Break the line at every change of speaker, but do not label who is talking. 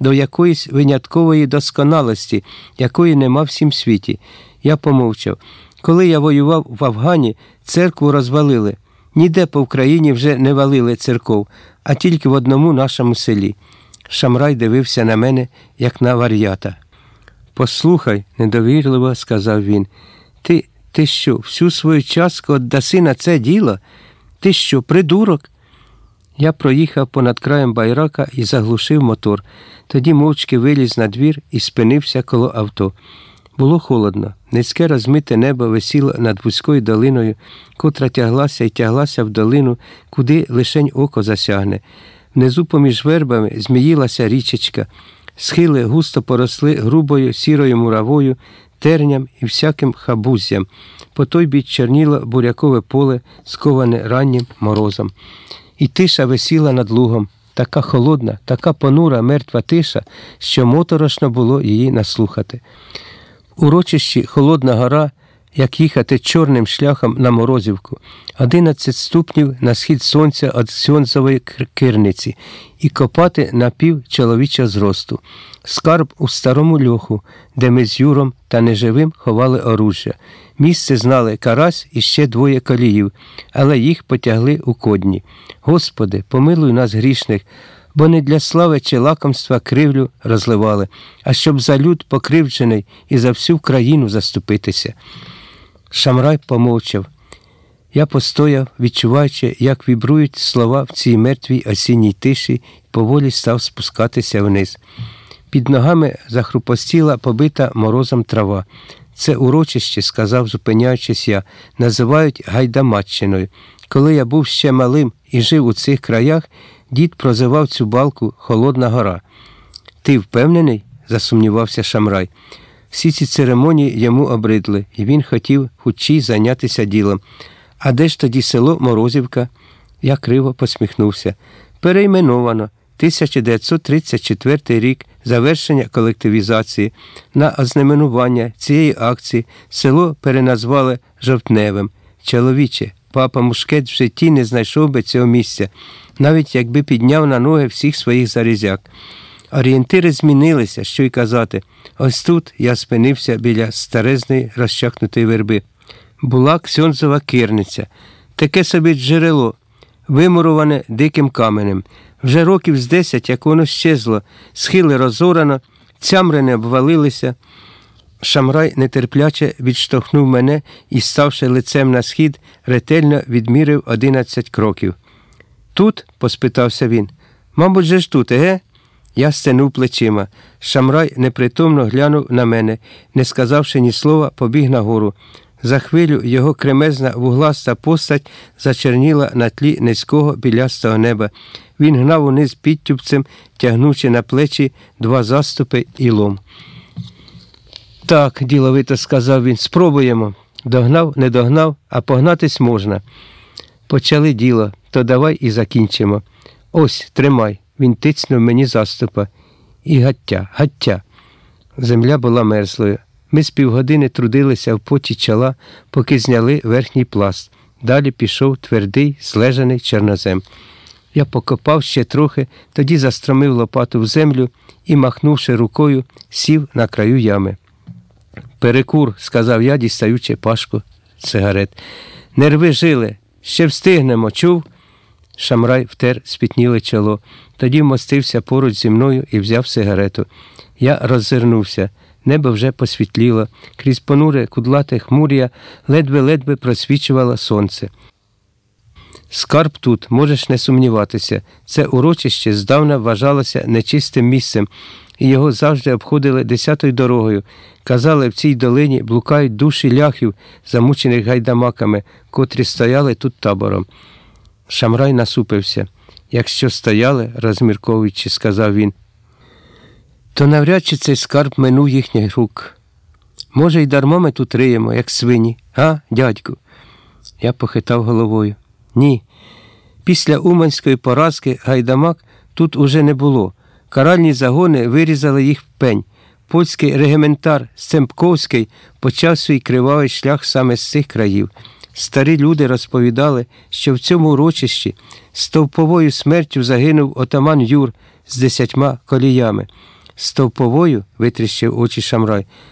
до якоїсь виняткової досконалості, якої нема всім світі. Я помовчав. Коли я воював в Афгані, церкву розвалили. Ніде по Україні вже не валили церков, а тільки в одному нашому селі. Шамрай дивився на мене, як на вар'ята. Послухай, недовірливо сказав він. Ти ти що, всю свою частку віддаси на це діло? Ти що, придурок? Я проїхав понад краєм байрака і заглушив мотор. Тоді мовчки виліз на двір і спинився коло авто. Було холодно. Низьке розмите небо висіло над вузькою долиною, котра тяглася і тяглася в долину, куди лишень око засягне. Внизу поміж вербами зміїлася річечка, схили густо поросли грубою сірою муравою, терням і всяким хабуззям. По той бік чорніло бурякове поле, сковане раннім морозом. І тиша висіла над лугом, така холодна, така понура, мертва тиша, що моторошно було її наслухати. Урочищі Холодна гора, як їхати чорним шляхом на Морозівку, 11 ступнів на схід сонця від Сьонзової кирниці і копати на пів чоловічого зросту, скарб у старому льоху, де ми з Юром та неживим ховали оружжя. Місце знали Карась і ще двоє коліїв, але їх потягли у кодні. Господи, помилуй нас грішних бо не для слави чи лакомства кривлю розливали, а щоб за люд покривджений і за всю країну заступитися. Шамрай помовчав. Я постояв, відчуваючи, як вібрують слова в цій мертвій осінній тиші, і поволі став спускатися вниз. Під ногами захрупостіла побита морозом трава. Це урочище, сказав, зупиняючись я, називають Гайдамаччиною. Коли я був ще малим і жив у цих краях, Дід прозивав цю балку Холодна гора. Ти впевнений? засумнівався Шамрай. Всі ці церемонії йому обридли, і він хотів хучій зайнятися ділом. А де ж тоді село Морозівка? Я криво посміхнувся. Перейменовано 1934 рік завершення колективізації. На ознаменування цієї акції село переназвали Жовтневим. Чоловіче, папа Мушкет в житті не знайшов би цього місця навіть якби підняв на ноги всіх своїх зарізяк. Орієнтири змінилися, що й казати. Ось тут я спинився біля старезної розчахнутої верби. Була ксьонзова кирниця, таке собі джерело, вимуроване диким каменем. Вже років з десять, як воно щезло, схили розорано, цямрини обвалилися. Шамрай нетерпляче відштовхнув мене і, ставши лицем на схід, ретельно відмірив одинадцять кроків. Тут? поспитався він. Мабуть, же ж тут, еге? Я стенув плечима. Шамрай непритомно глянув на мене, не сказавши ні слова, побіг нагору. За хвилю його кремезна вугласта постать зачерніла на тлі низького білястого неба. Він гнав униз підтюбцем, тягнучи на плечі два заступи і лом. Так, діловито сказав він, спробуємо. Догнав, не догнав, а погнатись можна. Почали діло то давай і закінчимо. Ось, тримай. Він тицнув мені заступа. І гаття, гаття. Земля була мерзлою. Ми з півгодини трудилися в поті чола, поки зняли верхній пласт. Далі пішов твердий, слежаний чорнозем. Я покопав ще трохи, тоді застромив лопату в землю і, махнувши рукою, сів на краю ями. Перекур, сказав я, дістаючи пашку сигарет. Нерви жили, ще встигнемо, чув? Шамрай втер спітніле чоло, тоді вмостився поруч зі мною і взяв сигарету. Я роззирнувся. Небо вже посвітліло, крізь понуре кудлате хмур'я ледве-ледве просвічувало сонце. Скарб тут, можеш не сумніватися, це урочище здавна вважалося нечистим місцем, і його завжди обходили десятою дорогою. Казали, в цій долині блукають душі ляхів, замучених гайдамаками, котрі стояли тут табором. Шамрай насупився. Якщо стояли, розмірковуючи, сказав він, то навряд чи цей скарб минув їхніх рук. Може, й дармо ми тут риємо, як свині, а, дядьку? Я похитав головою. Ні. Після Уманської поразки гайдамак тут уже не було. Каральні загони вирізали їх в пень. Польський регіментар Стемпковський почав свій кривавий шлях саме з цих країв. Старі люди розповідали, що в цьому урочищі стовповою смертю загинув отаман Юр, з десятьма коліями. Стовповою витріщив очі Шамрай.